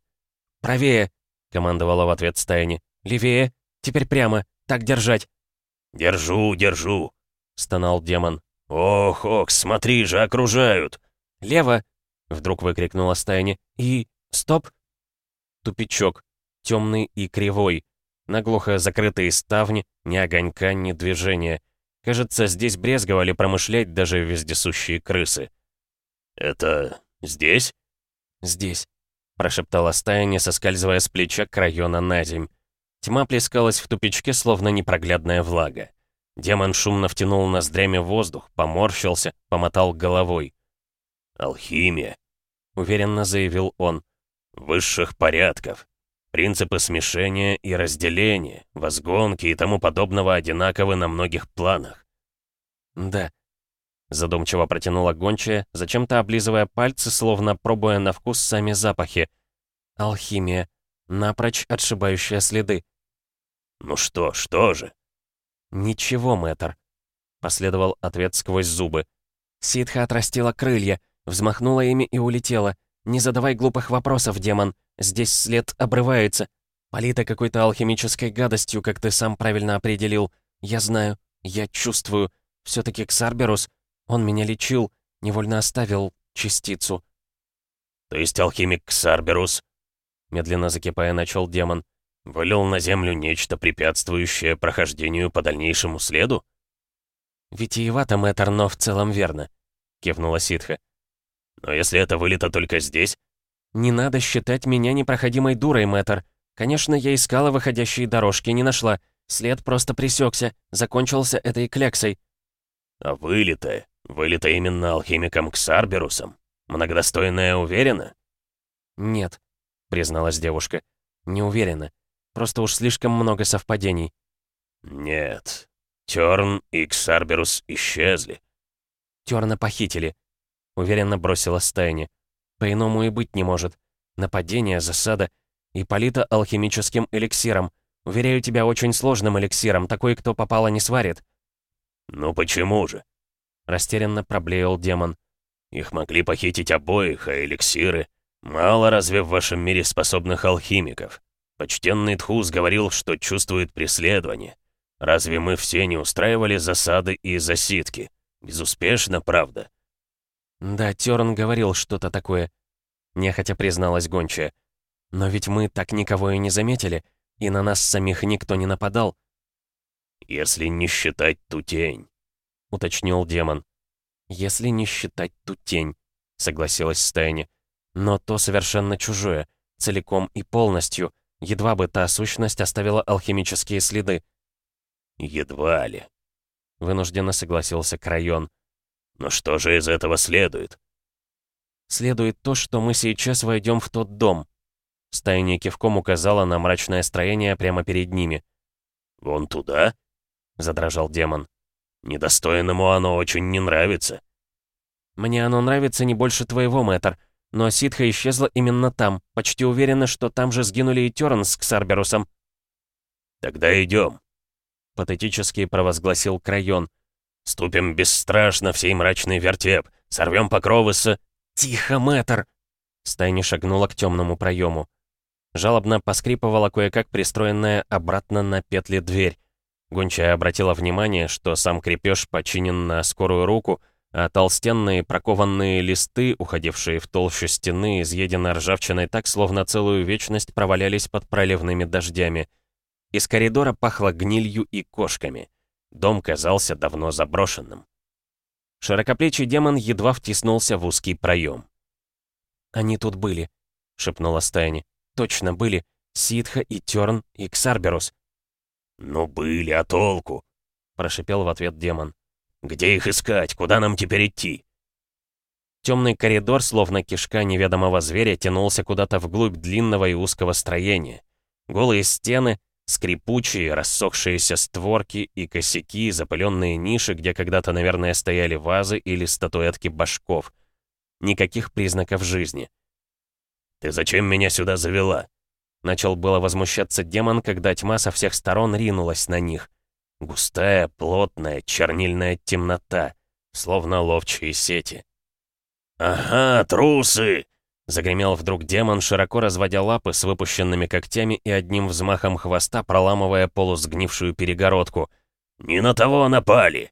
[SPEAKER 1] «Правее!» — командовала в ответ стаяни. «Левее! Теперь прямо! Так держать!» «Держу, держу!» — стонал демон. «Ох, ох, смотри же, окружают!» «Лево!» — вдруг выкрикнула стаяни. «И... стоп!» Тупичок. Темный и кривой. Наглухо закрытые ставни, ни огонька, ни движения. Кажется, здесь брезговали промышлять даже вездесущие крысы. «Это здесь?» «Здесь», — прошептала стая, не соскальзывая с плеча к района на земь. Тьма плескалась в тупичке, словно непроглядная влага. Демон шумно втянул ноздрями воздух, поморщился, помотал головой. «Алхимия», — уверенно заявил он. «Высших порядков. Принципы смешения и разделения, возгонки и тому подобного одинаковы на многих планах. «Да», — задумчиво протянула гончая, зачем-то облизывая пальцы, словно пробуя на вкус сами запахи. «Алхимия. Напрочь отшибающая следы». «Ну что, что же?» «Ничего, мэтр», — последовал ответ сквозь зубы. Ситха отрастила крылья, взмахнула ими и улетела. «Не задавай глупых вопросов, демон. Здесь след обрывается. Полита какой-то алхимической гадостью, как ты сам правильно определил. Я знаю, я чувствую. Все-таки Ксарберус, он меня лечил, невольно оставил частицу. То есть алхимик Ксарберус, медленно закипая начал демон, вылил на землю нечто препятствующее прохождению по дальнейшему следу? «Витиевато, мэтр, но в целом верно», — кивнула ситха. «Но если это вылито только здесь, «Не надо считать меня непроходимой дурой, мэтр.
[SPEAKER 2] Конечно, я искала выходящие дорожки, не нашла. След просто пресекся, закончился этой кляксой.
[SPEAKER 3] А вылитая? Вылитая именно алхимиком Ксарберусом? Многодостойная уверена?
[SPEAKER 2] Нет, призналась девушка. Не уверена. Просто уж слишком много совпадений.
[SPEAKER 3] Нет. Тёрн и Ксарберус исчезли.
[SPEAKER 2] Тёрна похитили. Уверенно бросила Стайни. По-иному и быть не может. Нападение, засада. И полита алхимическим эликсиром. Уверяю тебя, очень сложным эликсиром. Такой, кто попало, не сварит.
[SPEAKER 3] «Ну почему же?»
[SPEAKER 2] Растерянно проблеял демон.
[SPEAKER 3] «Их могли похитить обоих, а эликсиры? Мало разве в вашем мире способных алхимиков? Почтенный Тхус говорил, что чувствует преследование. Разве мы все не устраивали засады и засидки? Безуспешно, правда?»
[SPEAKER 2] «Да, Терн говорил что-то такое», — нехотя призналась гончая. «Но ведь мы так никого и не заметили, и на нас самих никто не нападал».
[SPEAKER 3] «Если не считать ту тень», — уточнил демон.
[SPEAKER 2] «Если не считать ту тень», — согласилась Стайни. «Но то совершенно чужое, целиком и полностью, едва бы та сущность оставила алхимические следы».
[SPEAKER 3] «Едва ли», —
[SPEAKER 2] вынужденно согласился Крайон.
[SPEAKER 3] «Но что же из этого следует?»
[SPEAKER 2] «Следует то, что мы сейчас войдем в тот дом», — Стайни кивком указала на мрачное строение прямо перед ними.
[SPEAKER 3] «Вон туда?» — задрожал демон. «Недостойному оно очень не нравится».
[SPEAKER 2] «Мне оно нравится не больше твоего, мэтр. Но ситха исчезла именно там. Почти уверена, что там же сгинули и Терн с Ксарберусом».
[SPEAKER 3] «Тогда идем», —
[SPEAKER 2] патетически провозгласил Крайон.
[SPEAKER 3] «Ступим бесстрашно всей мрачный вертеп, сорвем покровы с...»
[SPEAKER 2] «Тихо, мэтр!» Стайни шагнула к темному проему. Жалобно поскрипывала кое-как пристроенная обратно на петли дверь. Гончая обратила внимание, что сам крепеж починен на скорую руку, а толстенные прокованные листы, уходившие в толщу стены, изъедены ржавчиной так, словно целую вечность провалялись под проливными дождями. Из коридора пахло гнилью и кошками. Дом казался давно заброшенным. Широкоплечий демон едва втиснулся в узкий проем. «Они тут были», — шепнула Стайни. «Точно были. Ситха и Терн и Ксарберус».
[SPEAKER 3] «Ну были, а толку?» — прошипел в ответ демон. «Где их искать? Куда нам теперь идти?»
[SPEAKER 2] Темный коридор, словно кишка неведомого зверя, тянулся куда-то вглубь длинного и узкого строения. Голые стены, скрипучие, рассохшиеся створки и косяки, запыленные ниши, где когда-то, наверное, стояли вазы или статуэтки башков. Никаких признаков жизни.
[SPEAKER 3] «Ты зачем меня сюда завела?»
[SPEAKER 2] Начал было возмущаться демон, когда тьма со всех сторон ринулась на них. Густая, плотная, чернильная темнота, словно ловчие сети.
[SPEAKER 3] «Ага, трусы!»
[SPEAKER 2] Загремел вдруг демон, широко разводя лапы с выпущенными когтями и одним взмахом хвоста проламывая полусгнившую перегородку.
[SPEAKER 3] «Не на того напали!»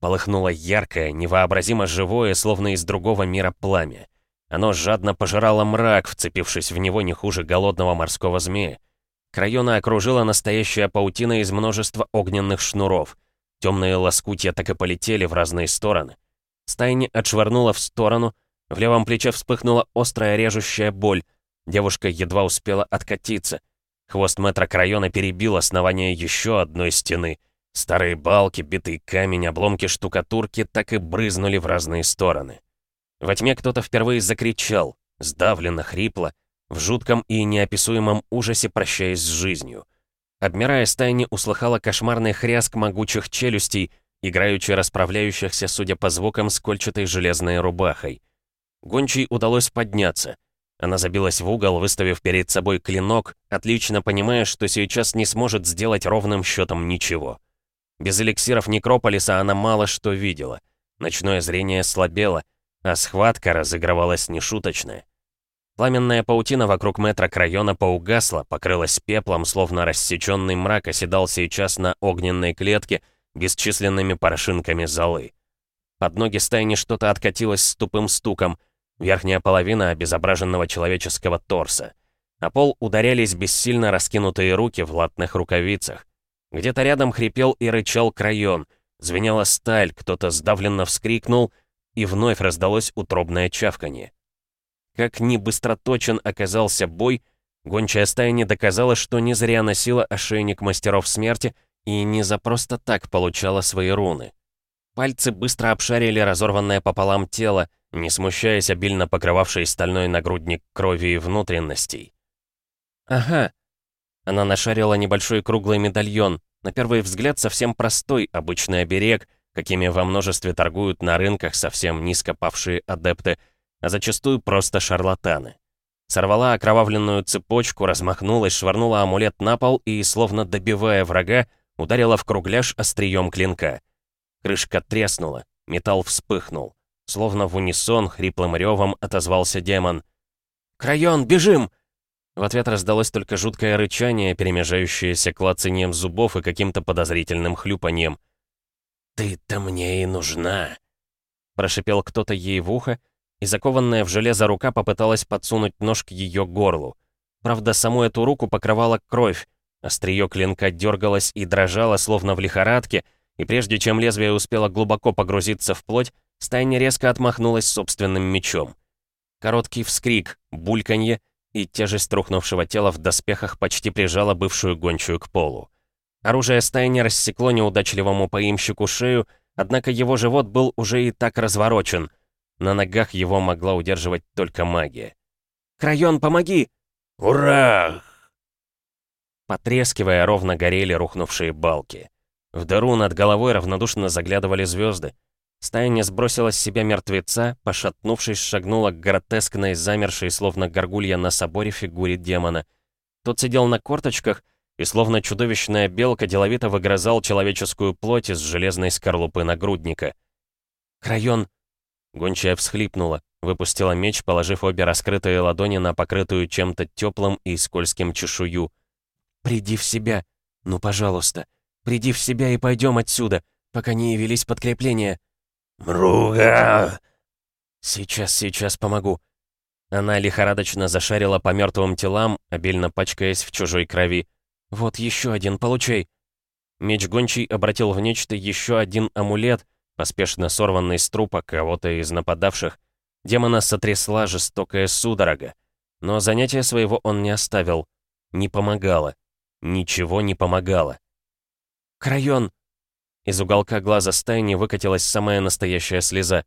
[SPEAKER 2] Полыхнуло яркое, невообразимо живое, словно из другого мира пламя. Оно жадно пожирало мрак, вцепившись в него не хуже голодного морского змея. Крайона окружила настоящая паутина из множества огненных шнуров. Темные лоскутья так и полетели в разные стороны. Стайни отшвырнула в сторону, в левом плече вспыхнула острая режущая боль. Девушка едва успела откатиться. Хвост метра Крайона перебил основание еще одной стены. Старые балки, битый камень, обломки штукатурки так и брызнули в разные стороны. Во тьме кто-то впервые закричал, сдавленно, хрипло, в жутком и неописуемом ужасе прощаясь с жизнью. Обмирая стайни, услыхала кошмарный хряск могучих челюстей, играючи расправляющихся, судя по звукам, с кольчатой железной рубахой. Гончей удалось подняться. Она забилась в угол, выставив перед собой клинок, отлично понимая, что сейчас не сможет сделать ровным счетом ничего. Без эликсиров Некрополиса она мало что видела. Ночное зрение слабело, а схватка разыгрывалась нешуточная. Пламенная паутина вокруг метра Крайона поугасла, покрылась пеплом, словно рассеченный мрак оседал сейчас на огненной клетке бесчисленными порошинками золы. Под ноги стайни что-то откатилось с тупым стуком, верхняя половина обезображенного человеческого торса. А пол ударялись бессильно раскинутые руки в латных рукавицах. Где-то рядом хрипел и рычал Крайон, звенела сталь, кто-то сдавленно вскрикнул — и вновь раздалось утробное чавканье. Как ни быстроточен оказался бой,
[SPEAKER 1] Гончая стая не доказала, что не зря носила ошейник мастеров смерти и не за просто так получала свои руны. Пальцы быстро обшарили разорванное пополам тело, не смущаясь обильно покрывавшей стальной нагрудник крови и внутренностей. «Ага». Она нашарила небольшой круглый медальон, на первый взгляд совсем простой, обычный оберег, какими во множестве торгуют на рынках совсем низко павшие адепты, а зачастую просто шарлатаны. Сорвала окровавленную цепочку, размахнулась, швырнула амулет на пол и, словно добивая врага, ударила в кругляш острием клинка. Крышка треснула, металл вспыхнул. Словно в унисон хриплым ревом отозвался демон. «Крайон, бежим!» В ответ раздалось только жуткое рычание, перемежающееся клацанием зубов и каким-то подозрительным хлюпаньем.
[SPEAKER 3] «Ты-то мне и нужна!»
[SPEAKER 1] Прошипел кто-то ей в ухо, и закованная в железо рука попыталась подсунуть нож к ее горлу. Правда, саму эту руку покрывала кровь, острие клинка дергалось и дрожало, словно в лихорадке, и прежде чем лезвие успело глубоко погрузиться в плоть, стайня резко отмахнулась собственным мечом. Короткий вскрик, бульканье, и тяжесть рухнувшего тела в доспехах почти прижала бывшую гончую к полу. Оружие стайни рассекло неудачливому поимщику шею, однако его живот был уже и так разворочен. На ногах его могла удерживать только магия. «Крайон, помоги!»
[SPEAKER 3] «Ура!»
[SPEAKER 1] Потрескивая, ровно горели рухнувшие балки. В дыру над головой равнодушно заглядывали звезды. Стайня сбросила с себя мертвеца, пошатнувшись, шагнула к гротескной, замершей, словно горгулья на соборе фигуре демона. Тот сидел на корточках и, словно чудовищная белка, деловито выгрызал человеческую плоть из железной скорлупы нагрудника. «Крайон!» Гончая всхлипнула, выпустила меч, положив обе раскрытые ладони на покрытую чем-то теплым и скользким чешую. «Приди в себя! Ну, пожалуйста! Приди в себя и пойдем отсюда, пока не явились подкрепления!»
[SPEAKER 3] «Мруга!»
[SPEAKER 1] «Сейчас, сейчас помогу». Она лихорадочно зашарила по мертвым телам, обильно пачкаясь в чужой крови. «Вот еще один, получай!» Меч гончий обратил в нечто еще один амулет, поспешно сорванный с трупа кого-то из нападавших. Демона сотрясла жестокая судорога. Но занятия своего он не оставил. Не помогало. Ничего не помогало. «Крайон!» Из уголка глаза стайни выкатилась самая настоящая слеза.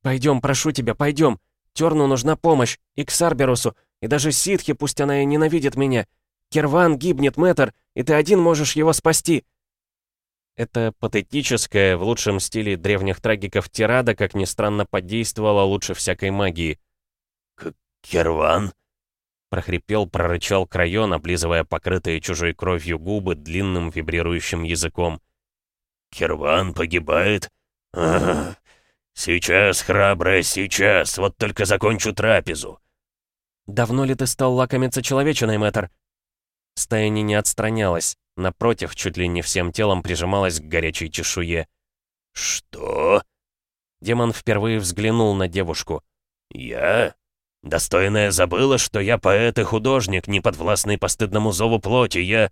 [SPEAKER 1] «Пойдем, прошу тебя, пойдем! Терну нужна помощь, и к Сарберусу, и даже ситхи, пусть она и ненавидит меня. Керван гибнет, мэтр, и ты один можешь его спасти!» Это патетическое, в лучшем стиле древних трагиков тирада, как ни странно, подействовало лучше всякой магии.
[SPEAKER 3] «Керван?»
[SPEAKER 1] прохрипел, прорычал Крайон, облизывая покрытые чужой кровью губы длинным вибрирующим языком.
[SPEAKER 3] Керван погибает? Ага. Сейчас, храбрая, сейчас. Вот только закончу трапезу.
[SPEAKER 1] Давно ли ты стал лакомиться человечиной, мэтр? Стаяни не отстранялась. Напротив, чуть ли не всем телом прижималась к горячей чешуе.
[SPEAKER 3] «Что?»
[SPEAKER 1] Демон впервые взглянул на девушку.
[SPEAKER 3] «Я? Достойная забыла, что я поэт и художник, не подвластный постыдному зову плоти, я...»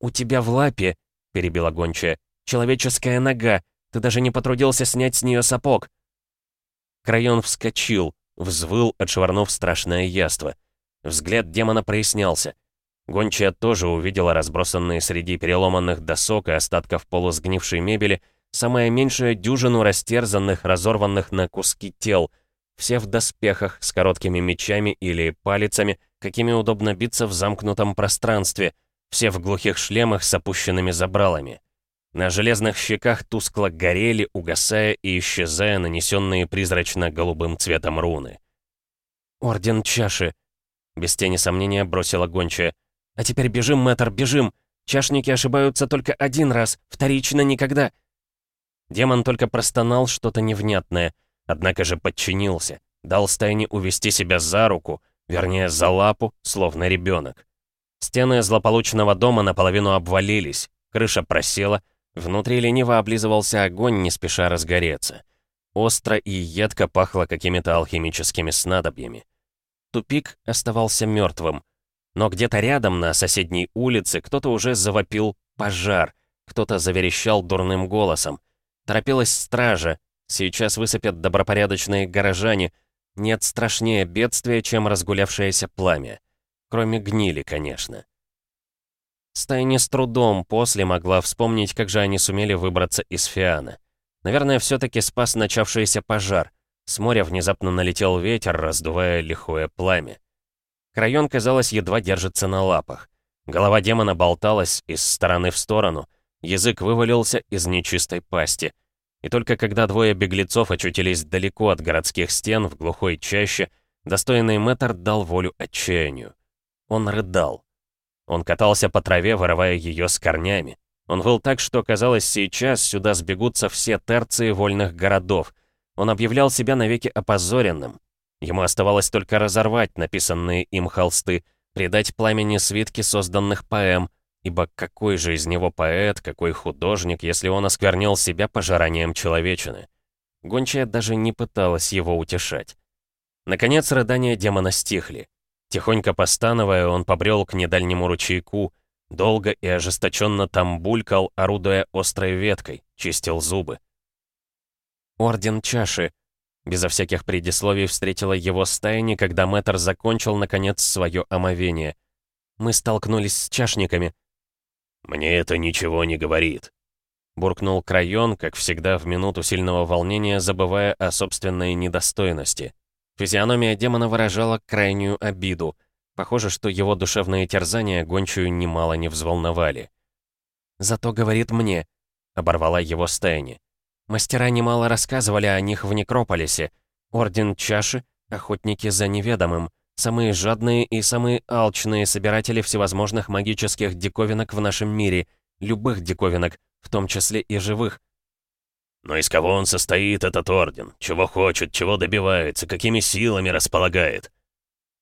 [SPEAKER 1] «У тебя в лапе», — перебила гончая, Человеческая нога. Ты даже не потрудился снять с нее сапог. Крайон вскочил, взвыл, отшвырнув страшное яство. Взгляд демона прояснялся. Гончая тоже увидела разбросанные среди переломанных досок и остатков полусгнившей мебели самое меньшее дюжину растерзанных, разорванных на куски тел, все в доспехах, с короткими мечами или палицами, какими удобно биться в замкнутом пространстве, все в глухих шлемах с опущенными забралами. На железных щеках тускло горели, угасая и исчезая нанесенные призрачно-голубым цветом руны. «Орден чаши», — без тени сомнения бросила гончая. «А теперь бежим, мэтр, бежим! Чашники ошибаются только один раз, вторично никогда!» Демон только простонал что-то невнятное, однако же подчинился, дал стайне увести себя за руку, вернее, за лапу, словно ребенок. Стены злополучного дома наполовину обвалились, крыша просела, Внутри лениво облизывался огонь, не спеша разгореться. Остро и едко пахло какими-то алхимическими снадобьями. Тупик оставался мертвым. Но где-то рядом, на соседней улице, кто-то уже завопил «пожар», кто-то заверещал дурным голосом. Торопилась стража, сейчас высыпят добропорядочные горожане. Нет страшнее бедствия, чем разгулявшееся пламя. Кроме гнили, конечно. Стайни с трудом после могла вспомнить, как же они сумели выбраться из Фиана. Наверное, все таки спас начавшийся пожар. С моря внезапно налетел ветер, раздувая лихое пламя. Крайон, казалось, едва держится на лапах. Голова демона болталась из стороны в сторону, язык вывалился из нечистой пасти. И только когда двое беглецов очутились далеко от городских стен, в глухой чаще, достойный мэтр дал волю отчаянию. Он рыдал. Он катался по траве, вырывая ее с корнями. Он выл так, что, казалось, сейчас сюда сбегутся все терции вольных городов. Он объявлял себя навеки опозоренным. Ему оставалось только разорвать написанные им холсты, придать пламени свитки созданных поэм, ибо какой же из него поэт, какой художник, если он осквернил себя пожиранием человечины? Гончая даже не пыталась его утешать. Наконец рыдания демона стихли. Тихонько постановая, он побрел к недальнему ручейку, долго и ожесточенно там булькал, орудуя острой веткой, чистил зубы. Орден чаши. Безо всяких предисловий встретила его стаяни, когда мэтр закончил, наконец, свое омовение. Мы столкнулись с чашниками.
[SPEAKER 3] «Мне это ничего не говорит», — буркнул Крайон, как всегда в минуту сильного волнения, забывая о собственной недостойности. Физиономия демона выражала крайнюю обиду. Похоже, что его душевные терзания гончую немало не взволновали. «Зато говорит мне», — оборвала его Стайни. «Мастера немало рассказывали о них в Некрополисе. Орден Чаши — охотники за неведомым, самые жадные и самые алчные собиратели всевозможных магических диковинок в нашем мире, любых диковинок, в том числе и живых. Но из кого он состоит, этот орден? Чего хочет, чего добивается, какими силами располагает?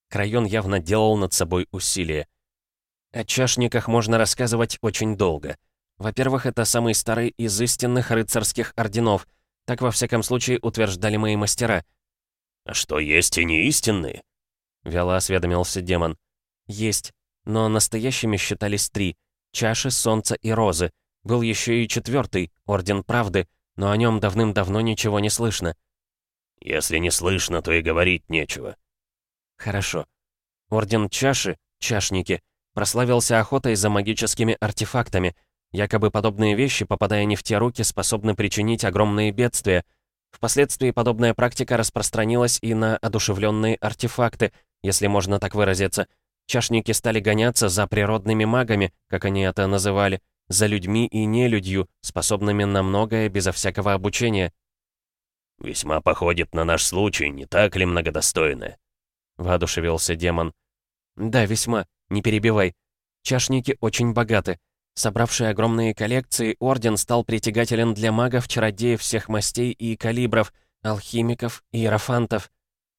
[SPEAKER 1] Крайон явно делал над собой усилие. О чашниках можно рассказывать очень долго. Во-первых, это самый старый из истинных рыцарских орденов. Так, во всяком случае, утверждали мои мастера.
[SPEAKER 3] «А что, есть и не истинные?»
[SPEAKER 1] Вяло осведомился демон. «Есть, но настоящими считались три. Чаши, солнца и розы. Был еще и четвертый, Орден Правды, но о нем давным-давно ничего не слышно.
[SPEAKER 3] Если не слышно, то и говорить нечего.
[SPEAKER 1] Хорошо. Орден Чаши, Чашники, прославился охотой за магическими артефактами. Якобы подобные вещи, попадая не в те руки, способны причинить огромные бедствия. Впоследствии подобная практика распространилась и на одушевленные артефакты, если можно так выразиться. Чашники стали гоняться за природными магами, как они это называли, за людьми и нелюдью, способными на многое безо всякого обучения.
[SPEAKER 3] «Весьма походит на наш случай, не так ли многодостойное?»
[SPEAKER 1] — воодушевился демон. «Да, весьма. Не перебивай. Чашники очень богаты. Собравший огромные коллекции, Орден стал притягателен для магов, чародеев всех мастей и калибров, алхимиков и иерофантов.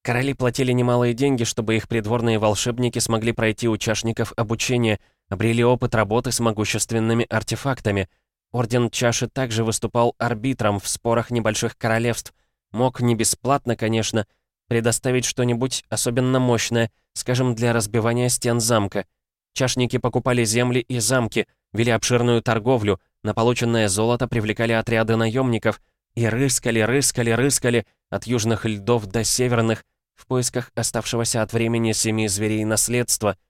[SPEAKER 1] Короли платили немалые деньги, чтобы их придворные волшебники смогли пройти у чашников обучение — обрели опыт работы с могущественными артефактами. Орден Чаши также выступал арбитром в спорах небольших королевств. Мог не бесплатно, конечно, предоставить что-нибудь особенно мощное, скажем, для разбивания стен замка. Чашники покупали земли и замки, вели обширную торговлю, на полученное золото привлекали отряды наемников и рыскали, рыскали, рыскали от южных льдов до северных в поисках оставшегося от времени семи зверей наследства —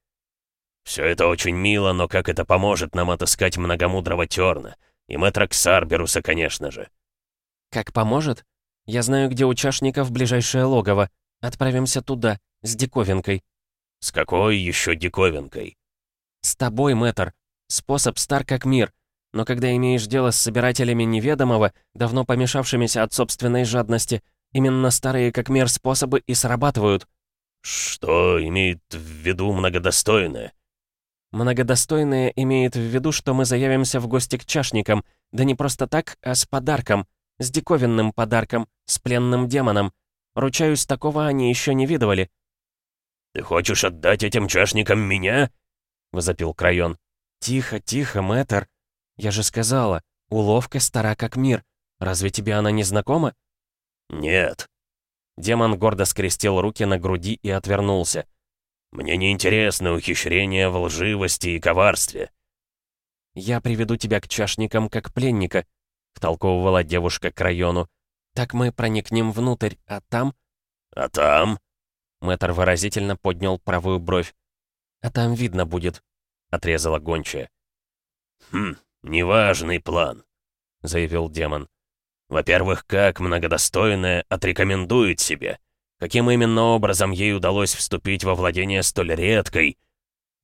[SPEAKER 3] «Все это очень мило, но как это поможет нам отыскать многомудрого Терна? И мэтра Ксарберуса, конечно же».
[SPEAKER 1] «Как поможет? Я знаю, где у чашников ближайшее логово. Отправимся туда, с диковинкой».
[SPEAKER 3] «С какой еще диковинкой?»
[SPEAKER 1] «С тобой, мэтр. Способ стар как мир. Но когда имеешь дело с собирателями неведомого, давно помешавшимися от собственной жадности, именно старые как мир способы и срабатывают».
[SPEAKER 3] «Что имеет в виду многодостойное?»
[SPEAKER 1] Многодостойное имеет в виду, что мы заявимся в гости к чашникам, да не просто так, а с подарком, с диковинным подарком, с пленным демоном. Ручаюсь, такого они еще не видывали».
[SPEAKER 3] «Ты хочешь отдать этим чашникам меня?» — возопил Крайон.
[SPEAKER 1] «Тихо, тихо, мэтр. Я же сказала, уловка стара как мир. Разве тебе она не знакома?»
[SPEAKER 3] «Нет».
[SPEAKER 1] Демон гордо скрестил руки на груди и отвернулся.
[SPEAKER 3] Мне не интересны ухищрения в лживости и коварстве».
[SPEAKER 1] «Я приведу тебя к чашникам как пленника», — втолковывала девушка к району. «Так мы проникнем внутрь, а там...»
[SPEAKER 3] «А там?»
[SPEAKER 1] Мэтр выразительно поднял правую бровь.
[SPEAKER 2] а там видно будет», — отрезала гончая.
[SPEAKER 3] «Хм, неважный план», — заявил демон. «Во-первых, как многодостойная отрекомендует себе? Каким именно образом ей удалось вступить во владение столь редкой?»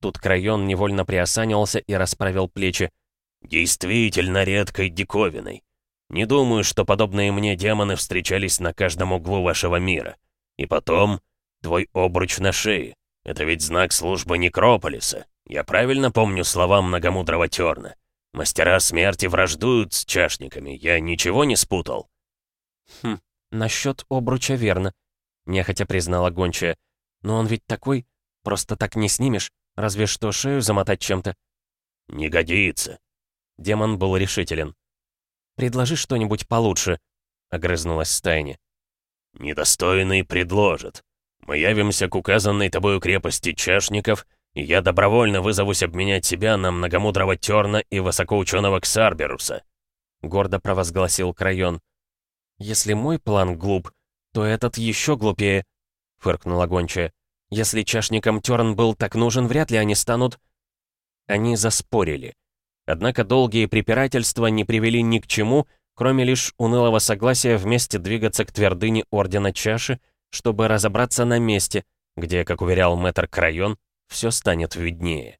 [SPEAKER 2] Тут Крайон невольно приосанился и расправил плечи.
[SPEAKER 3] «Действительно редкой диковиной. Не думаю, что подобные мне демоны встречались на каждом углу вашего мира. И потом, твой обруч на шее. Это ведь знак службы Некрополиса. Я правильно помню слова многомудрого Терна? Мастера смерти враждуют с чашниками. Я ничего не спутал?»
[SPEAKER 2] «Хм, насчет обруча верно», — нехотя признала гончая. «Но он ведь такой, просто так не снимешь, разве что шею замотать чем-то».
[SPEAKER 3] «Не годится».
[SPEAKER 2] Демон был решителен. «Предложи что-нибудь получше», — огрызнулась Стайни.
[SPEAKER 3] «Недостойный предложит. Мы явимся к указанной тобою крепости чашников, я добровольно вызовусь обменять себя на многомудрого Терна и высокоученого Ксарберуса», —
[SPEAKER 2] гордо провозгласил Крайон. «Если мой план глуп, то этот еще глупее», — фыркнула гончая. «Если чашникам Терн был так нужен, вряд ли они станут...» Они заспорили. Однако долгие препирательства не привели ни к чему, кроме лишь унылого согласия вместе двигаться к твердыне Ордена Чаши, чтобы разобраться на месте, где, как уверял мэтр Крайон, все станет виднее.